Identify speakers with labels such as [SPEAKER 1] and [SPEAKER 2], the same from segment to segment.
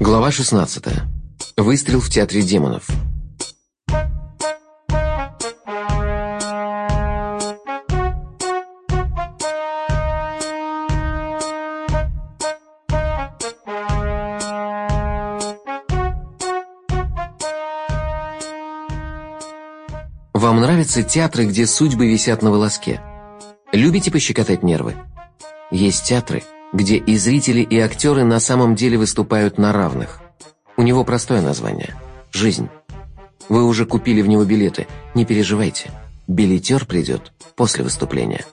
[SPEAKER 1] Глава 16. Выстрел в театре демонов. Вам нравятся театры, где судьбы висят на волоске? Любите пощекотать нервы? Есть театры, где и зрители, и актеры на самом деле выступают на равных. У него простое название – «Жизнь». Вы уже купили в него билеты, не переживайте. Билетер придет после выступления.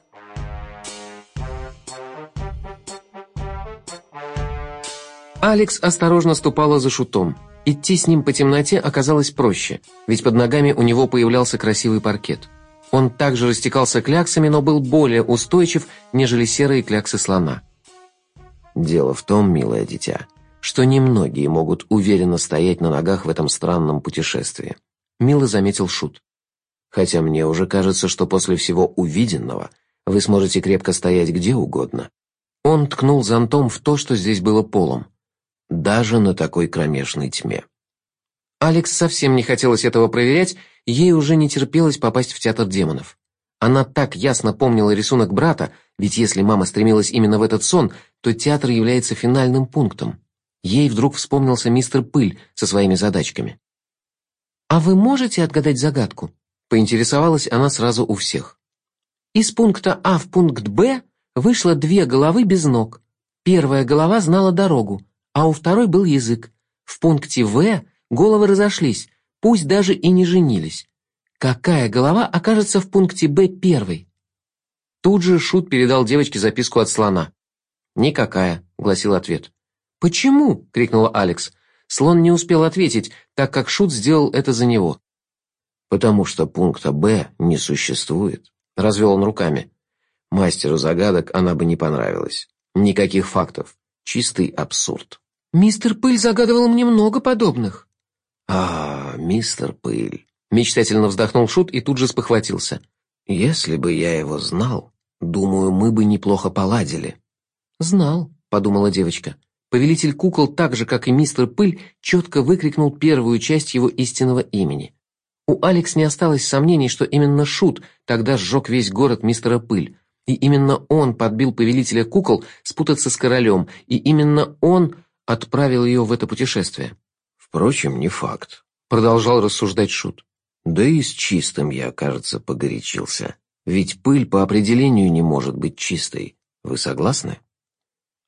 [SPEAKER 1] Алекс осторожно ступала за шутом. Идти с ним по темноте оказалось проще, ведь под ногами у него появлялся красивый паркет. Он также растекался кляксами, но был более устойчив, нежели серые кляксы слона. Дело в том, милое дитя, что немногие могут уверенно стоять на ногах в этом странном путешествии. Мило заметил Шут. Хотя мне уже кажется, что после всего увиденного вы сможете крепко стоять где угодно. Он ткнул зонтом в то, что здесь было полом. Даже на такой кромешной тьме. Алекс совсем не хотелось этого проверять, ей уже не терпелось попасть в театр демонов. Она так ясно помнила рисунок брата, ведь если мама стремилась именно в этот сон, то театр является финальным пунктом. Ей вдруг вспомнился мистер Пыль со своими задачками. «А вы можете отгадать загадку?» – поинтересовалась она сразу у всех. Из пункта А в пункт Б вышло две головы без ног. Первая голова знала дорогу, а у второй был язык. В пункте В головы разошлись, пусть даже и не женились. Какая голова окажется в пункте Б первой? Тут же Шут передал девочке записку от слона. «Никакая», — гласил ответ. «Почему?» — крикнула Алекс. Слон не успел ответить, так как Шут сделал это за него. «Потому что пункта «Б» не существует», — развел он руками. Мастеру загадок она бы не понравилась. Никаких фактов. Чистый абсурд. «Мистер Пыль загадывал мне много подобных». «А, мистер Пыль», — мечтательно вздохнул Шут и тут же спохватился. «Если бы я его знал, думаю, мы бы неплохо поладили». «Знал», — подумала девочка. Повелитель кукол, так же, как и мистер Пыль, четко выкрикнул первую часть его истинного имени. У Алекс не осталось сомнений, что именно Шут тогда сжег весь город мистера Пыль, и именно он подбил повелителя кукол спутаться с королем, и именно он отправил ее в это путешествие. «Впрочем, не факт», — продолжал рассуждать Шут. «Да и с чистым я, кажется, погорячился. Ведь пыль по определению не может быть чистой. Вы согласны?»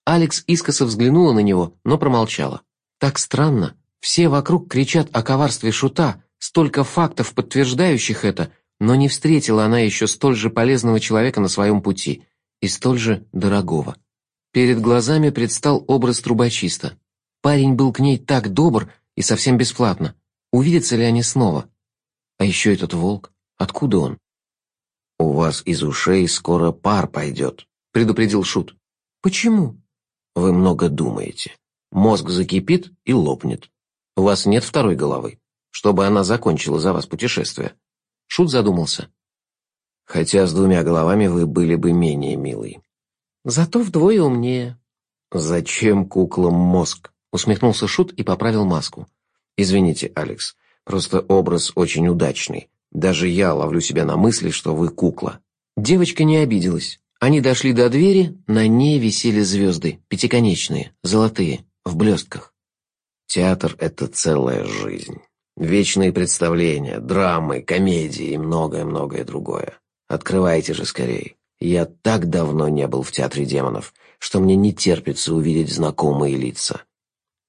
[SPEAKER 1] Алекс искоса взглянула на него, но промолчала. Так странно. Все вокруг кричат о коварстве шута, столько фактов, подтверждающих это, но не встретила она еще столь же полезного человека на своем пути и столь же дорогого. Перед глазами предстал образ трубочиста. Парень был к ней так добр и совсем бесплатно. Увидятся ли они снова? А еще этот волк. Откуда он? «У вас из ушей скоро пар пойдет», — предупредил Шут. «Почему?» Вы много думаете. Мозг закипит и лопнет. У вас нет второй головы, чтобы она закончила за вас путешествие. Шут задумался. Хотя с двумя головами вы были бы менее милый. Зато вдвое умнее. Зачем куклам мозг? Усмехнулся Шут и поправил маску. Извините, Алекс, просто образ очень удачный. Даже я ловлю себя на мысли, что вы кукла. Девочка не обиделась. Они дошли до двери, на ней висели звезды, пятиконечные, золотые, в блестках. Театр — это целая жизнь. Вечные представления, драмы, комедии и многое-многое другое. Открывайте же скорее. Я так давно не был в театре демонов, что мне не терпится увидеть знакомые лица.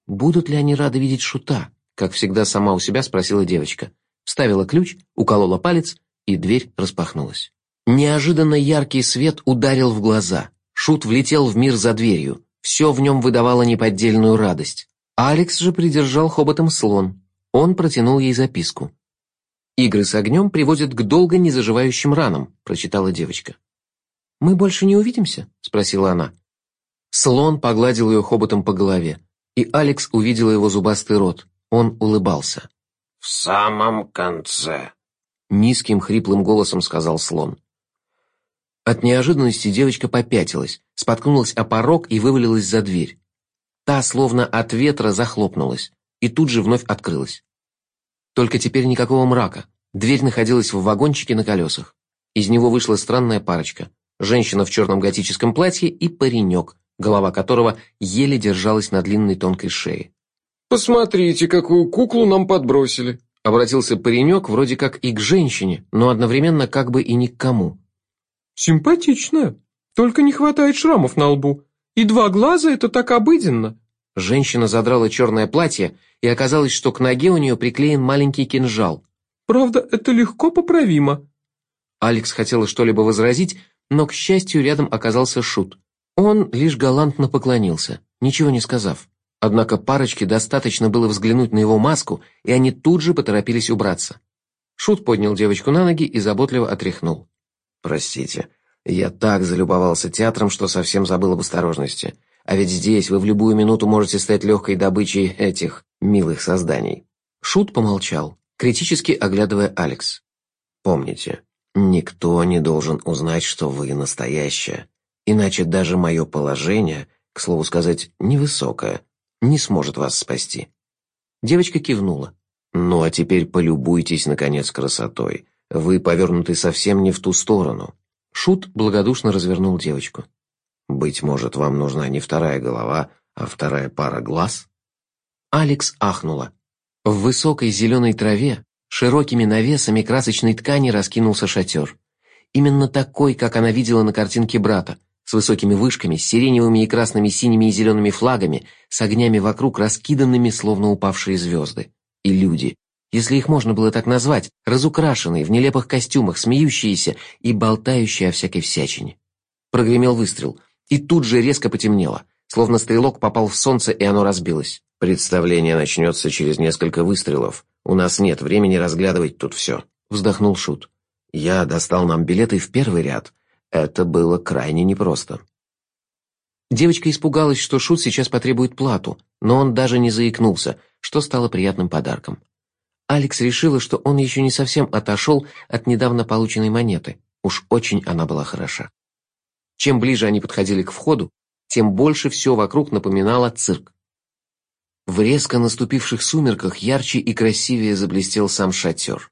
[SPEAKER 1] Будут ли они рады видеть шута? Как всегда сама у себя спросила девочка. Вставила ключ, уколола палец, и дверь распахнулась. Неожиданно яркий свет ударил в глаза. Шут влетел в мир за дверью. Все в нем выдавало неподдельную радость. Алекс же придержал хоботом слон. Он протянул ей записку. «Игры с огнем приводят к долго незаживающим ранам», — прочитала девочка. «Мы больше не увидимся?» — спросила она. Слон погладил ее хоботом по голове, и Алекс увидела его зубастый рот. Он улыбался.
[SPEAKER 2] «В самом конце», —
[SPEAKER 1] низким хриплым голосом сказал слон. От неожиданности девочка попятилась, споткнулась о порог и вывалилась за дверь. Та, словно от ветра, захлопнулась и тут же вновь открылась. Только теперь никакого мрака. Дверь находилась в вагончике на колесах. Из него вышла странная парочка. Женщина в черном готическом платье и паренек, голова которого еле держалась на длинной тонкой шее.
[SPEAKER 3] «Посмотрите, какую куклу нам подбросили!»
[SPEAKER 1] Обратился паренек вроде как и к женщине, но одновременно как бы и ни к кому.
[SPEAKER 3] «Симпатичная, только не хватает шрамов на лбу. И два глаза — это так обыденно!»
[SPEAKER 1] Женщина задрала черное платье, и оказалось, что к ноге у нее приклеен маленький кинжал.
[SPEAKER 3] «Правда, это легко поправимо».
[SPEAKER 1] Алекс хотела что-либо возразить, но, к счастью, рядом оказался Шут. Он лишь галантно поклонился, ничего не сказав. Однако парочке достаточно было взглянуть на его маску, и они тут же поторопились убраться. Шут поднял девочку на ноги и заботливо отряхнул.
[SPEAKER 2] «Простите, я так залюбовался театром, что совсем забыл об осторожности. А ведь здесь вы в любую минуту можете стать легкой добычей этих милых созданий».
[SPEAKER 1] Шут помолчал, критически оглядывая Алекс.
[SPEAKER 2] «Помните, никто не должен узнать, что вы настоящая, иначе даже мое положение, к слову сказать, невысокое, не сможет вас спасти».
[SPEAKER 1] Девочка кивнула.
[SPEAKER 2] «Ну а теперь полюбуйтесь, наконец, красотой. Вы повернуты совсем не в ту сторону».
[SPEAKER 1] Шут благодушно развернул девочку.
[SPEAKER 2] Быть может, вам нужна не вторая голова, а вторая пара глаз?
[SPEAKER 1] Алекс ахнула. В высокой зеленой траве, широкими навесами красочной ткани раскинулся шатер. Именно такой, как она видела на картинке брата, с высокими вышками, с сиреневыми и красными, синими и зелеными флагами, с огнями вокруг раскиданными, словно упавшие звезды. И люди, если их можно было так назвать, разукрашенные, в нелепых костюмах, смеющиеся и болтающие о всякой всячине. Прогремел выстрел. И тут же резко потемнело, словно стрелок попал в солнце, и оно разбилось.
[SPEAKER 2] «Представление начнется через несколько выстрелов. У нас нет времени разглядывать тут все», — вздохнул Шут. «Я достал нам билеты в первый ряд. Это было крайне непросто».
[SPEAKER 1] Девочка испугалась, что Шут сейчас потребует плату, но он даже не заикнулся, что стало приятным подарком. Алекс решила, что он еще не совсем отошел от недавно полученной монеты. Уж очень она была хороша. Чем ближе они подходили к входу, тем больше все вокруг напоминало цирк. В резко наступивших сумерках ярче и красивее заблестел сам шатер.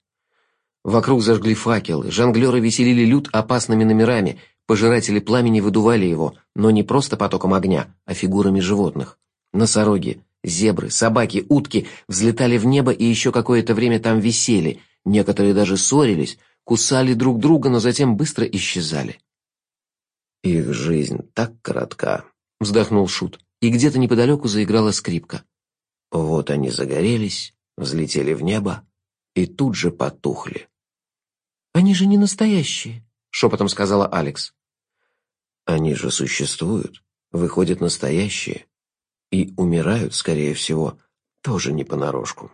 [SPEAKER 1] Вокруг зажгли факелы, жонглеры веселили люд опасными номерами, пожиратели пламени выдували его, но не просто потоком огня, а фигурами животных. Носороги, зебры, собаки, утки взлетали в небо и еще какое-то время там висели, некоторые даже ссорились, кусали друг друга, но затем быстро исчезали.
[SPEAKER 2] «Их жизнь так коротка», —
[SPEAKER 1] вздохнул Шут, и где-то неподалеку заиграла скрипка.
[SPEAKER 2] Вот они загорелись, взлетели в небо и тут же потухли.
[SPEAKER 1] «Они же не настоящие», — шепотом сказала Алекс.
[SPEAKER 2] «Они же существуют, выходят настоящие и умирают, скорее всего, тоже не понарошку».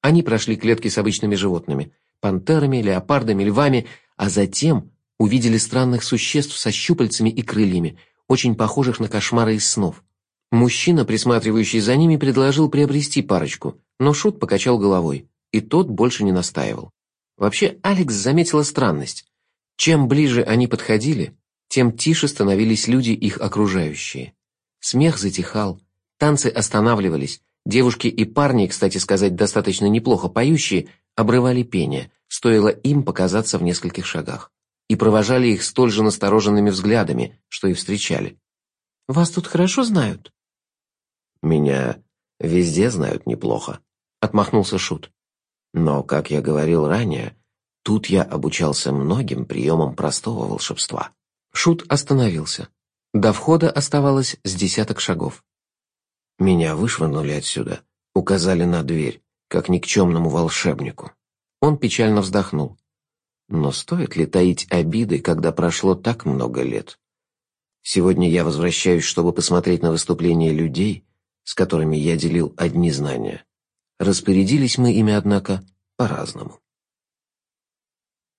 [SPEAKER 1] Они прошли клетки с обычными животными — пантерами, леопардами, львами, а затем увидели странных существ со щупальцами и крыльями, очень похожих на кошмары из снов. Мужчина, присматривающий за ними, предложил приобрести парочку, но Шут покачал головой, и тот больше не настаивал. Вообще, Алекс заметила странность. Чем ближе они подходили, тем тише становились люди их окружающие. Смех затихал, танцы останавливались, девушки и парни, кстати сказать, достаточно неплохо поющие, обрывали пение, стоило им показаться в нескольких шагах и провожали их столь же настороженными взглядами, что и встречали. «Вас тут хорошо знают?»
[SPEAKER 2] «Меня везде знают неплохо», — отмахнулся Шут. «Но, как я говорил ранее, тут я обучался многим приемам простого волшебства».
[SPEAKER 1] Шут остановился. До входа оставалось с десяток шагов.
[SPEAKER 2] «Меня вышвырнули отсюда, указали на дверь, как никчемному волшебнику».
[SPEAKER 1] Он печально вздохнул.
[SPEAKER 2] Но стоит ли таить обиды, когда прошло так много лет? Сегодня я возвращаюсь, чтобы посмотреть на выступления людей, с которыми я делил одни знания. Распорядились мы ими, однако, по-разному.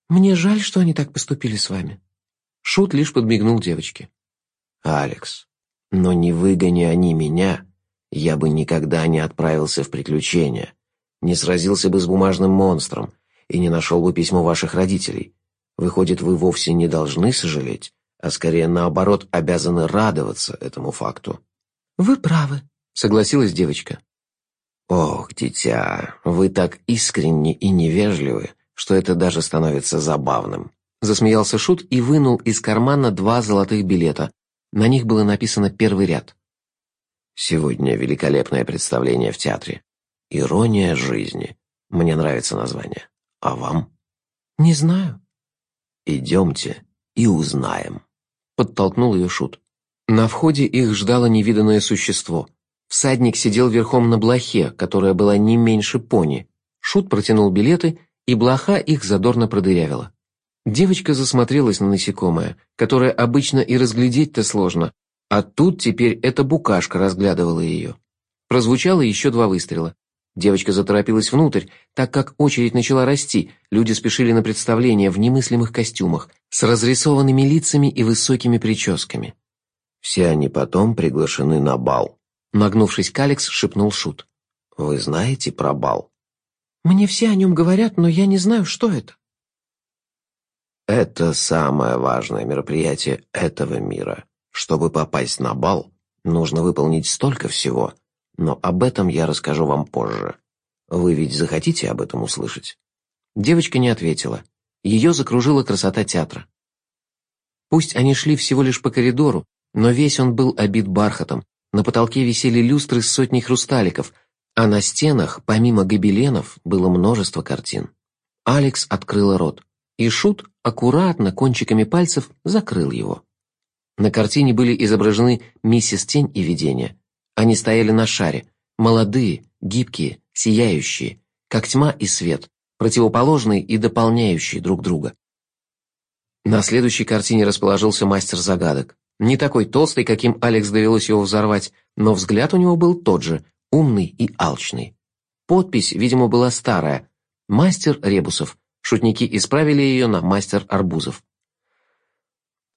[SPEAKER 1] «Мне жаль, что они так поступили с вами». Шут лишь подмигнул девочке.
[SPEAKER 2] «Алекс, но не выгони они меня, я бы никогда не отправился в приключения, не сразился бы с бумажным монстром, и не нашел бы письмо ваших родителей. Выходит, вы вовсе не должны сожалеть, а скорее наоборот обязаны радоваться этому факту.
[SPEAKER 3] «Вы правы», — согласилась девочка.
[SPEAKER 2] «Ох, дитя, вы так искренни и невежливы, что это даже становится забавным», — засмеялся Шут и вынул из кармана два золотых билета. На них было написано первый ряд. «Сегодня великолепное представление в театре. Ирония жизни. Мне нравится название. А вам?»
[SPEAKER 3] «Не знаю».
[SPEAKER 2] «Идемте и узнаем», — подтолкнул ее Шут.
[SPEAKER 1] На входе их ждало невиданное существо. Всадник сидел верхом на блохе, которая была не меньше пони. Шут протянул билеты, и блоха их задорно продырявила. Девочка засмотрелась на насекомое, которое обычно и разглядеть-то сложно, а тут теперь эта букашка разглядывала ее. Прозвучало еще два выстрела. Девочка заторопилась внутрь, так как очередь начала расти, люди спешили на представление в немыслимых костюмах, с разрисованными лицами и высокими прическами.
[SPEAKER 2] Все они потом приглашены на бал.
[SPEAKER 1] Нагнувшись к Алекс, шепнул Шут.
[SPEAKER 2] «Вы знаете про бал?»
[SPEAKER 3] «Мне все о нем говорят, но я не знаю, что это».
[SPEAKER 2] «Это самое важное мероприятие этого мира. Чтобы попасть на бал, нужно выполнить столько всего, но об этом я расскажу вам позже. Вы ведь захотите об этом услышать?»
[SPEAKER 1] Девочка не ответила. Ее закружила красота театра. Пусть они шли всего лишь по коридору, но весь он был обит бархатом, на потолке висели люстры с сотней хрусталиков, а на стенах, помимо гобеленов, было множество картин. Алекс открыла рот, и Шут аккуратно кончиками пальцев закрыл его. На картине были изображены миссис Тень и Видение. Они стояли на шаре, молодые, гибкие, сияющие, как тьма и свет, противоположные и дополняющие друг друга. На следующей картине расположился мастер загадок. Не такой толстый, каким Алекс довелось его взорвать, но взгляд у него был тот же, умный и алчный. Подпись, видимо, была старая. «Мастер Ребусов». Шутники исправили ее на «Мастер Арбузов».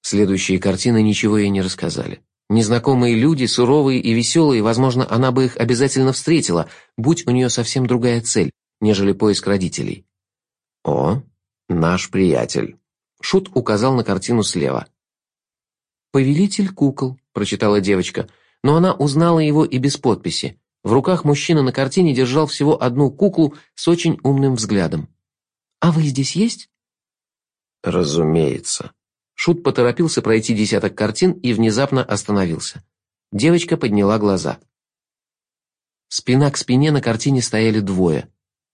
[SPEAKER 1] Следующие картины ничего ей не рассказали. Незнакомые люди, суровые и веселые, возможно, она бы их обязательно встретила, будь у нее совсем другая цель, нежели поиск родителей.
[SPEAKER 2] «О, наш приятель», — Шут указал на картину слева.
[SPEAKER 1] «Повелитель кукол», — прочитала девочка, но она узнала его и без подписи. В руках мужчина на картине держал всего одну куклу с очень умным взглядом. «А вы здесь есть?»
[SPEAKER 2] «Разумеется».
[SPEAKER 1] Шут поторопился пройти десяток картин и внезапно остановился. Девочка подняла глаза. Спина к спине на картине стояли двое.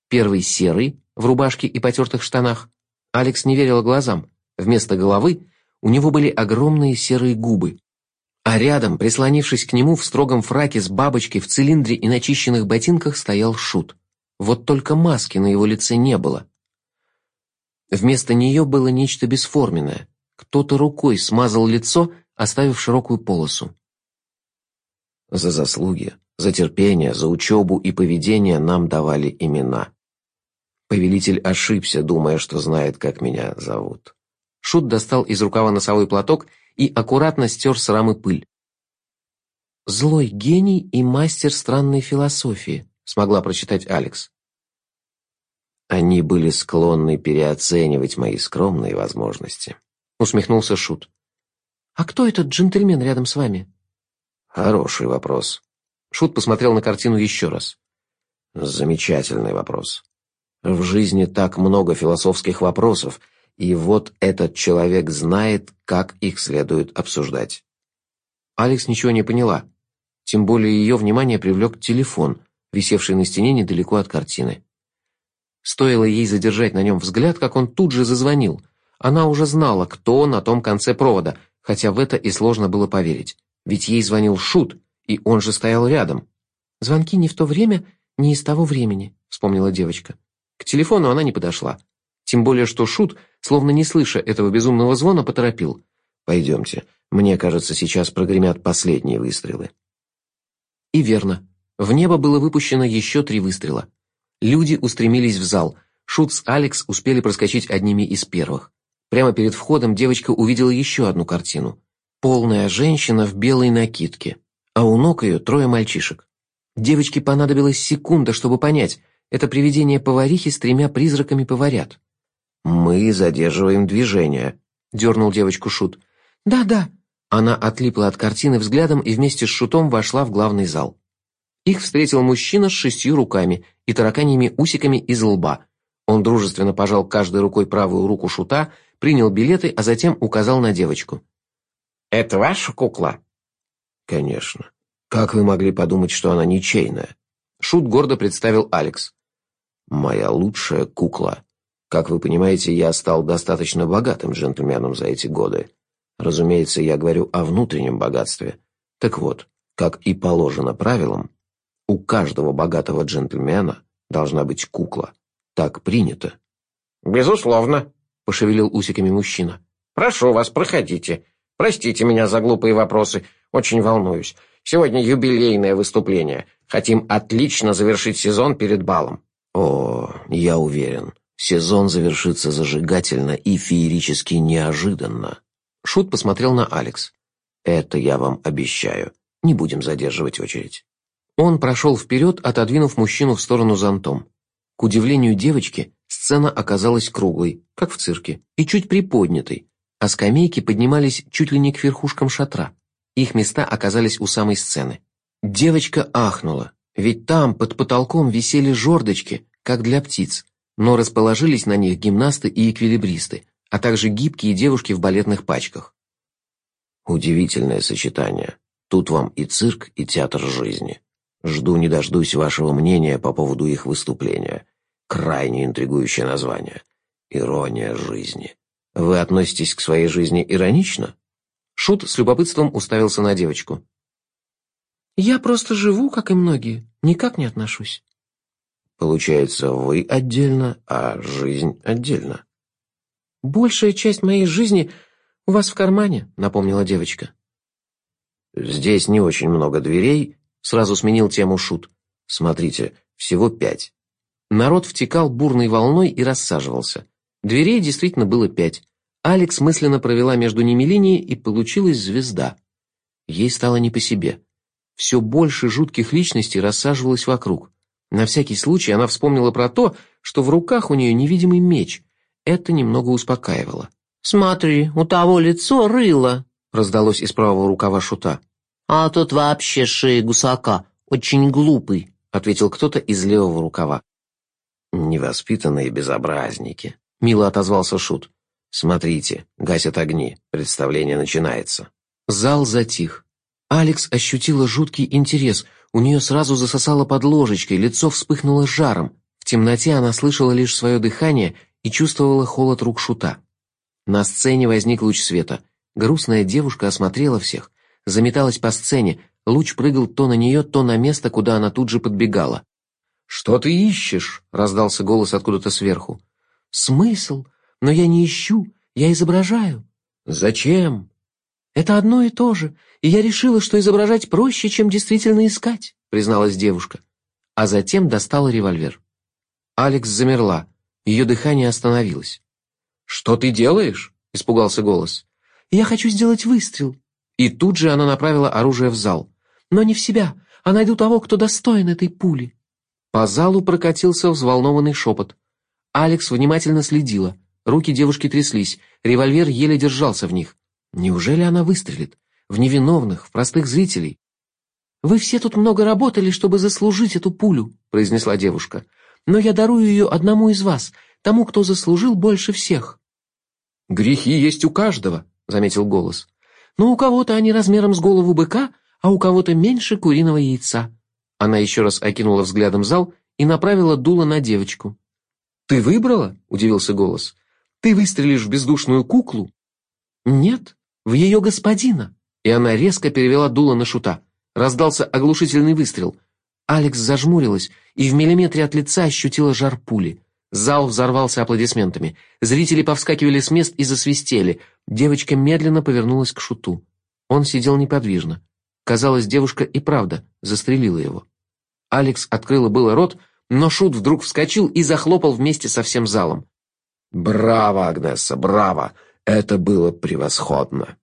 [SPEAKER 1] Первый серый, в рубашке и потертых штанах. Алекс не верила глазам. Вместо головы у него были огромные серые губы. А рядом, прислонившись к нему в строгом фраке с бабочкой в цилиндре и начищенных ботинках, стоял Шут. Вот только маски на его лице не было. Вместо нее было нечто бесформенное. Кто-то рукой смазал лицо, оставив широкую полосу.
[SPEAKER 2] За заслуги, за терпение, за учебу и поведение нам давали имена. Повелитель ошибся, думая, что знает, как меня зовут.
[SPEAKER 1] Шут достал из рукава носовой платок и аккуратно стер с рамы пыль. «Злой гений и мастер странной философии», — смогла прочитать Алекс.
[SPEAKER 2] «Они были склонны переоценивать мои скромные возможности», — усмехнулся Шут.
[SPEAKER 3] «А кто этот джентльмен рядом с вами?»
[SPEAKER 2] «Хороший вопрос».
[SPEAKER 1] Шут посмотрел на картину еще раз.
[SPEAKER 2] «Замечательный вопрос. В жизни так много философских вопросов, и вот этот человек знает, как их следует обсуждать.
[SPEAKER 1] Алекс ничего не поняла. Тем более ее внимание привлек телефон, висевший на стене недалеко от картины. Стоило ей задержать на нем взгляд, как он тут же зазвонил. Она уже знала, кто на том конце провода, хотя в это и сложно было поверить. Ведь ей звонил Шут, и он же стоял рядом.
[SPEAKER 3] «Звонки не в то время, не из того времени», — вспомнила девочка.
[SPEAKER 1] К телефону она не подошла. Тем более, что Шут, словно не слыша этого безумного звона, поторопил.
[SPEAKER 2] «Пойдемте. Мне кажется, сейчас прогремят последние выстрелы».
[SPEAKER 1] И верно. В небо было выпущено еще три выстрела. Люди устремились в зал. Шут с Алекс успели проскочить одними из первых. Прямо перед входом девочка увидела еще одну картину. Полная женщина в белой накидке, а у ног ее трое мальчишек. Девочке понадобилась секунда, чтобы понять, это привидение поварихи с тремя призраками поварят.
[SPEAKER 2] «Мы задерживаем движение», —
[SPEAKER 1] дернул девочку Шут.
[SPEAKER 3] «Да-да».
[SPEAKER 1] Она отлипла от картины взглядом и вместе с шутом вошла в главный зал. Их встретил мужчина с шестью руками и тараканьими усиками из лба. Он дружественно пожал каждой рукой правую руку шута, принял билеты, а затем указал на девочку.
[SPEAKER 2] «Это ваша кукла?» «Конечно. Как вы могли подумать, что она ничейная?»
[SPEAKER 1] Шут гордо представил Алекс.
[SPEAKER 2] «Моя лучшая кукла. Как вы понимаете, я стал достаточно богатым джентльменом за эти годы. Разумеется, я говорю о внутреннем богатстве. Так вот, как и положено правилам, у каждого богатого джентльмена должна быть кукла. Так принято.
[SPEAKER 4] Безусловно, пошевелил усиками мужчина. Прошу вас, проходите. Простите меня за глупые вопросы, очень волнуюсь. Сегодня юбилейное выступление. Хотим отлично завершить сезон перед балом.
[SPEAKER 2] О, я уверен, сезон завершится зажигательно и феерически неожиданно.
[SPEAKER 1] Шут посмотрел на Алекс.
[SPEAKER 2] Это я вам обещаю. Не будем задерживать очередь.
[SPEAKER 1] Он прошел вперед, отодвинув мужчину в сторону зонтом. К удивлению девочки, сцена оказалась круглой, как в цирке, и чуть приподнятой, а скамейки поднимались чуть ли не к верхушкам шатра. Их места оказались у самой сцены. Девочка ахнула, ведь там под потолком висели жердочки, как для птиц, но расположились на них гимнасты и эквилибристы, а также гибкие девушки в балетных пачках.
[SPEAKER 2] Удивительное сочетание. Тут вам и цирк, и театр жизни. Жду не дождусь вашего мнения по поводу их выступления. Крайне интригующее название. Ирония жизни. Вы относитесь к своей жизни иронично?
[SPEAKER 1] Шут с любопытством уставился на девочку.
[SPEAKER 3] Я просто живу, как и многие, никак не отношусь.
[SPEAKER 2] Получается, вы отдельно, а жизнь отдельно.
[SPEAKER 3] Большая часть моей жизни у вас в кармане, напомнила девочка.
[SPEAKER 2] Здесь не очень много дверей, Сразу сменил тему шут. Смотрите, всего пять.
[SPEAKER 1] Народ втекал бурной волной и рассаживался. Дверей действительно было пять. Алекс мысленно провела между ними линии, и получилась звезда. Ей стало не по себе. Все больше жутких личностей рассаживалось вокруг. На всякий случай она вспомнила про то, что в руках у нее невидимый меч. Это немного успокаивало.
[SPEAKER 5] «Смотри, у того лицо рыло», —
[SPEAKER 1] раздалось из правого рукава шута.
[SPEAKER 5] «А тот вообще шея гусака, очень глупый», —
[SPEAKER 1] ответил кто-то из левого рукава.
[SPEAKER 2] «Невоспитанные безобразники», —
[SPEAKER 1] мило отозвался Шут.
[SPEAKER 2] «Смотрите, гасят огни, представление начинается».
[SPEAKER 1] Зал затих. Алекс ощутила жуткий интерес, у нее сразу засосало под ложечкой, лицо вспыхнуло жаром. В темноте она слышала лишь свое дыхание и чувствовала холод рук Шута. На сцене возник луч света. Грустная девушка осмотрела всех, заметалась по сцене, луч прыгал то на нее, то на место, куда она тут же подбегала.
[SPEAKER 3] «Что ты ищешь?» — раздался голос откуда-то сверху.
[SPEAKER 5] «Смысл? Но я не ищу, я изображаю».
[SPEAKER 3] «Зачем?»
[SPEAKER 5] «Это одно и то же, и я решила, что изображать проще, чем действительно искать», — призналась девушка.
[SPEAKER 1] А затем достала револьвер. Алекс замерла, ее дыхание остановилось.
[SPEAKER 3] «Что ты делаешь?» — испугался голос.
[SPEAKER 5] «Я хочу сделать выстрел»,
[SPEAKER 1] и тут же она направила оружие в зал.
[SPEAKER 5] «Но не в себя, а найду того, кто достоин этой пули».
[SPEAKER 1] По залу прокатился взволнованный шепот. Алекс внимательно следила. Руки девушки тряслись, револьвер еле держался в них. Неужели она выстрелит? В невиновных, в простых зрителей?
[SPEAKER 5] «Вы все тут много работали, чтобы заслужить эту пулю», — произнесла девушка. «Но я дарую ее одному из вас, тому, кто заслужил больше всех».
[SPEAKER 3] «Грехи есть у каждого», — заметил голос
[SPEAKER 5] но у кого-то они размером с голову быка, а у кого-то меньше куриного яйца».
[SPEAKER 1] Она еще раз окинула взглядом зал и направила дуло на девочку.
[SPEAKER 3] «Ты выбрала?» — удивился голос. «Ты выстрелишь в бездушную куклу?»
[SPEAKER 5] «Нет, в ее господина».
[SPEAKER 1] И она резко перевела дуло на шута. Раздался оглушительный выстрел. Алекс зажмурилась и в миллиметре от лица ощутила жар пули. Зал взорвался аплодисментами. Зрители повскакивали с мест и засвистели. Девочка медленно повернулась к Шуту. Он сидел неподвижно. Казалось, девушка и правда застрелила его. Алекс открыла было рот, но Шут вдруг вскочил и захлопал вместе со всем залом.
[SPEAKER 2] «Браво, Агнесса, браво! Это было превосходно!»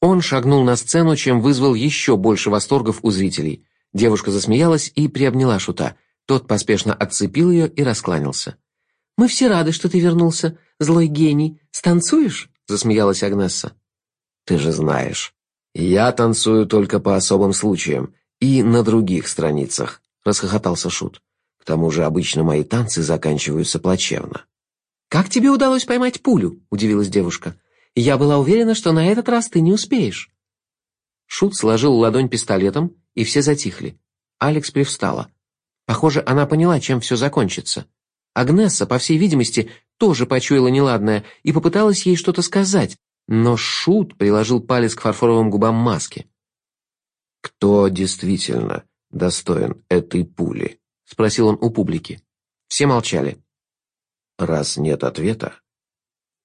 [SPEAKER 1] Он шагнул на сцену, чем вызвал еще больше восторгов у зрителей. Девушка засмеялась и приобняла Шута. Тот поспешно отцепил ее и раскланялся.
[SPEAKER 5] «Мы все рады, что ты вернулся, злой гений. Станцуешь?» — засмеялась Агнесса.
[SPEAKER 2] «Ты же знаешь, «Я танцую только по особым случаям и на других страницах», — расхохотался Шут. «К тому же обычно мои танцы заканчиваются плачевно».
[SPEAKER 5] «Как тебе удалось поймать пулю?» — удивилась девушка. «Я была уверена, что на этот раз ты не успеешь». Шут сложил ладонь пистолетом, и все затихли. Алекс привстала. Похоже, она поняла, чем все закончится. Агнесса, по всей видимости, тоже почуяла неладное и попыталась ей что-то сказать, но Шут приложил палец к фарфоровым губам маски.
[SPEAKER 2] «Кто действительно достоин этой пули?» — спросил он у публики.
[SPEAKER 5] Все молчали.
[SPEAKER 2] «Раз нет ответа,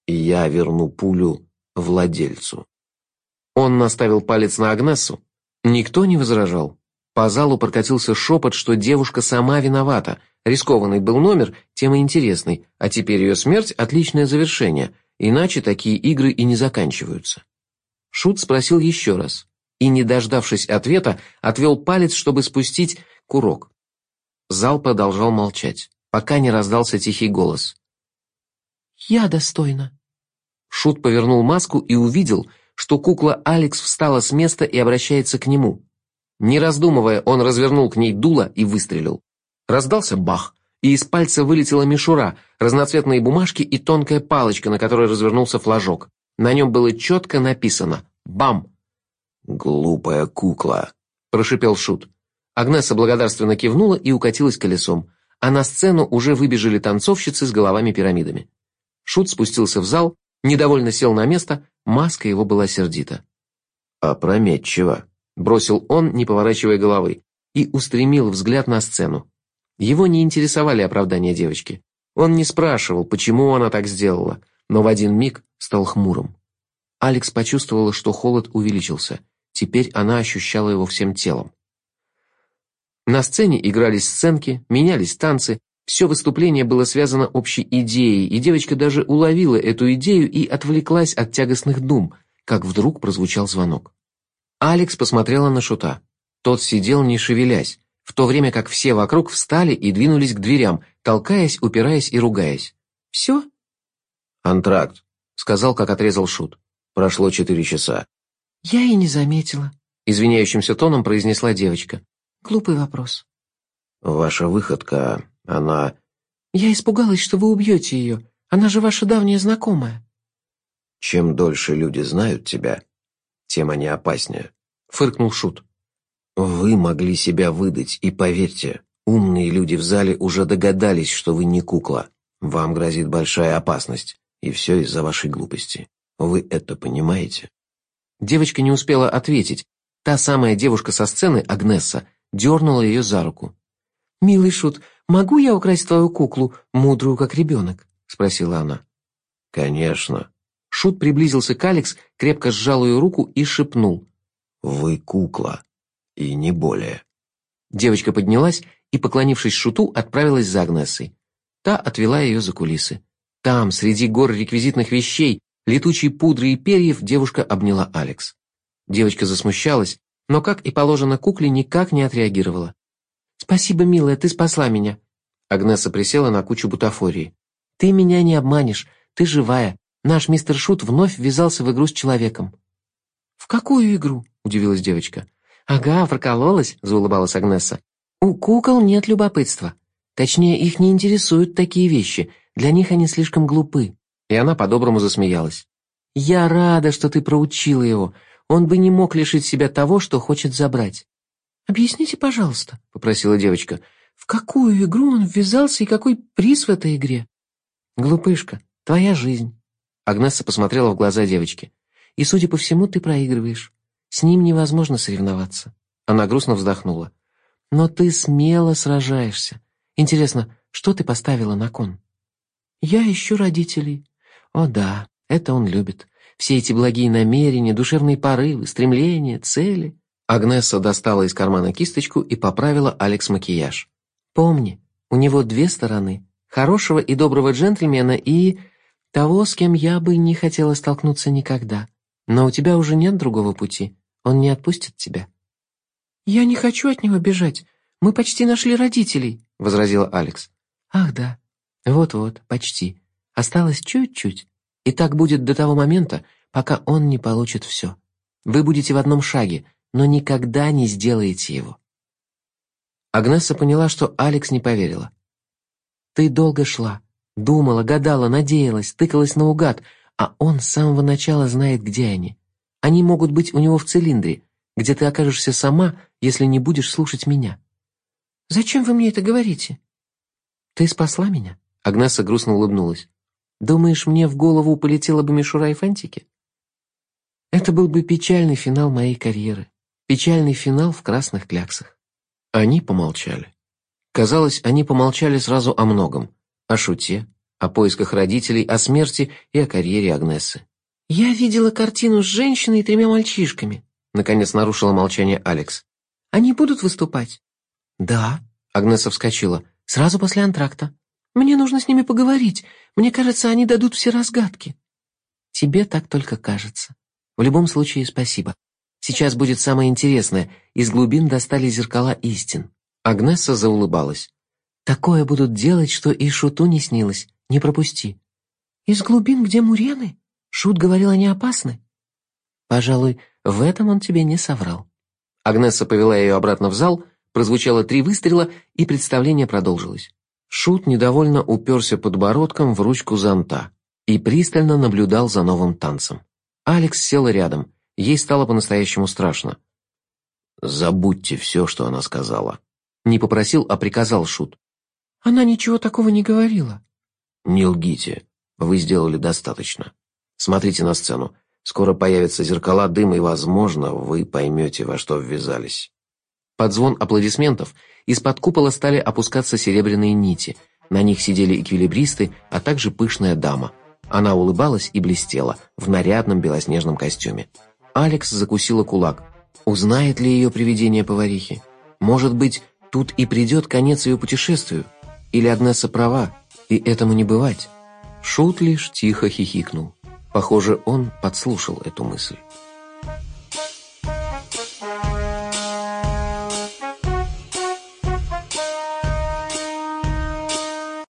[SPEAKER 2] я верну пулю владельцу».
[SPEAKER 5] Он наставил палец на Агнессу. Никто не возражал. По залу прокатился шепот, что девушка сама виновата. Рискованный был номер, тем и интересный, а теперь ее смерть – отличное завершение, иначе такие игры и не заканчиваются. Шут спросил еще раз, и, не дождавшись ответа, отвел палец, чтобы спустить курок. Зал продолжал молчать, пока не раздался тихий голос. «Я достойна». Шут повернул маску и увидел, что кукла Алекс встала с места и обращается к нему. Не раздумывая, он развернул к ней дуло и выстрелил. Раздался бах, и из пальца вылетела мишура, разноцветные бумажки и тонкая палочка, на которой развернулся флажок. На нем было четко написано «Бам!».
[SPEAKER 2] «Глупая кукла», – прошипел Шут.
[SPEAKER 5] Агнеса благодарственно кивнула и укатилась колесом, а на сцену уже выбежали танцовщицы с головами-пирамидами. Шут спустился в зал, недовольно сел на место, маска его была сердита.
[SPEAKER 2] «Опрометчиво», — бросил он, не поворачивая головы, и устремил взгляд на сцену.
[SPEAKER 5] Его не интересовали оправдания девочки. Он не спрашивал, почему она так сделала, но в один миг стал хмурым. Алекс почувствовала, что холод увеличился. Теперь она ощущала его всем телом. На сцене игрались сценки, менялись танцы, все выступление было связано общей идеей, и девочка даже уловила эту идею и отвлеклась от тягостных дум, как вдруг прозвучал звонок. Алекс посмотрела на Шута. Тот сидел, не шевелясь, в то время как все вокруг встали и двинулись к дверям, толкаясь, упираясь и ругаясь. «Все?»
[SPEAKER 2] «Антракт», — сказал, как отрезал Шут. «Прошло четыре часа».
[SPEAKER 5] «Я и не заметила», — извиняющимся тоном произнесла девочка. «Глупый вопрос».
[SPEAKER 2] «Ваша выходка, она...»
[SPEAKER 5] «Я испугалась, что вы убьете ее. Она же ваша давняя знакомая».
[SPEAKER 2] «Чем дольше люди знают тебя, тем они опаснее», — фыркнул Шут. «Вы могли себя выдать, и поверьте, умные люди в зале уже догадались, что вы не кукла. Вам грозит большая опасность, и все из-за вашей глупости. Вы это понимаете?»
[SPEAKER 5] Девочка не успела ответить. Та самая девушка со сцены, Агнесса, дернула ее за руку. «Милый Шут, могу я украсть твою куклу, мудрую как ребенок?» — спросила она.
[SPEAKER 2] «Конечно».
[SPEAKER 5] Шут приблизился к Алекс, крепко сжал ее руку и шепнул.
[SPEAKER 2] «Вы кукла, и не более».
[SPEAKER 5] Девочка поднялась и, поклонившись Шуту, отправилась за Агнессой. Та отвела ее за кулисы. Там, среди гор реквизитных вещей, летучей пудры и перьев, девушка обняла Алекс. Девочка засмущалась, но, как и положено кукле, никак не отреагировала. «Спасибо, милая, ты спасла меня». Агнеса присела на кучу бутафории. «Ты меня не обманешь, ты живая. Наш мистер Шут вновь ввязался в игру с человеком». «В какую игру?» – удивилась девочка. «Ага, прокололась», – заулыбалась Агнеса. «У кукол нет любопытства. Точнее, их не интересуют такие вещи. Для них они слишком глупы». И она по-доброму засмеялась. «Я рада, что ты проучила его. Он бы не мог лишить себя того, что хочет забрать». «Объясните, пожалуйста», — попросила девочка, «в какую игру он ввязался и какой приз в этой игре?» «Глупышка, твоя жизнь». Агнесса посмотрела в глаза девочки. «И, судя по всему, ты проигрываешь. С ним невозможно соревноваться». Она грустно вздохнула. «Но ты смело сражаешься. Интересно, что ты поставила на кон?» «Я ищу родителей». «О да, это он любит. Все эти благие намерения, душевные порывы, стремления, цели». Агнесса достала из кармана кисточку и поправила Алекс макияж. «Помни, у него две стороны. Хорошего и доброго джентльмена и... того, с кем я бы не хотела столкнуться никогда. Но у тебя уже нет другого пути. Он не отпустит тебя». «Я не хочу от него бежать. Мы почти нашли родителей», — возразила Алекс. «Ах да. Вот-вот, почти. Осталось чуть-чуть. И так будет до того момента, пока он не получит все.
[SPEAKER 1] Вы будете в одном шаге, но никогда не сделаете его. Агнесса поняла, что Алекс не поверила. Ты долго шла, думала, гадала, надеялась, тыкалась наугад, а он с самого начала знает, где они. Они могут быть у него в цилиндре, где ты окажешься сама, если не будешь слушать меня. Зачем вы мне это говорите? Ты спасла меня? Агнеса грустно улыбнулась. Думаешь, мне в голову полетела бы мишура и фантики? Это был бы печальный финал моей карьеры. Печальный финал в красных кляксах.
[SPEAKER 2] Они помолчали. Казалось, они помолчали сразу о многом. О шуте, о поисках родителей, о смерти и о карьере Агнесы.
[SPEAKER 1] «Я видела картину с женщиной и тремя мальчишками», наконец нарушила молчание Алекс. «Они будут выступать?» «Да», — Агнеса вскочила, — «сразу после антракта. Мне нужно с ними поговорить. Мне кажется, они дадут все разгадки». «Тебе так только кажется. В любом случае, спасибо. Сейчас будет самое интересное. Из глубин достали зеркала истин». Агнеса заулыбалась. «Такое будут делать, что и Шуту не снилось. Не пропусти». «Из глубин, где мурены?» Шут говорил, они опасны. Пожалуй, в этом он тебе не соврал. Агнесса повела ее обратно в зал, прозвучало три выстрела, и представление продолжилось.
[SPEAKER 2] Шут недовольно уперся подбородком в ручку зонта и пристально наблюдал за новым танцем. Алекс села рядом, ей стало по-настоящему страшно. «Забудьте все, что она сказала».
[SPEAKER 1] Не попросил, а приказал Шут. «Она ничего такого не говорила».
[SPEAKER 2] «Не лгите, вы сделали достаточно». Смотрите на сцену. Скоро появятся зеркала дыма, и, возможно, вы поймете, во что ввязались».
[SPEAKER 1] Под звон аплодисментов из-под купола стали опускаться серебряные нити. На них сидели эквилибристы, а также пышная дама. Она улыбалась и блестела в нарядном белоснежном костюме. Алекс закусила кулак. Узнает ли ее привидение поварихи? Может быть, тут и придет конец ее путешествию? Или Агнеса права, и этому не бывать? Шут лишь тихо хихикнул. Похоже, он подслушал эту мысль.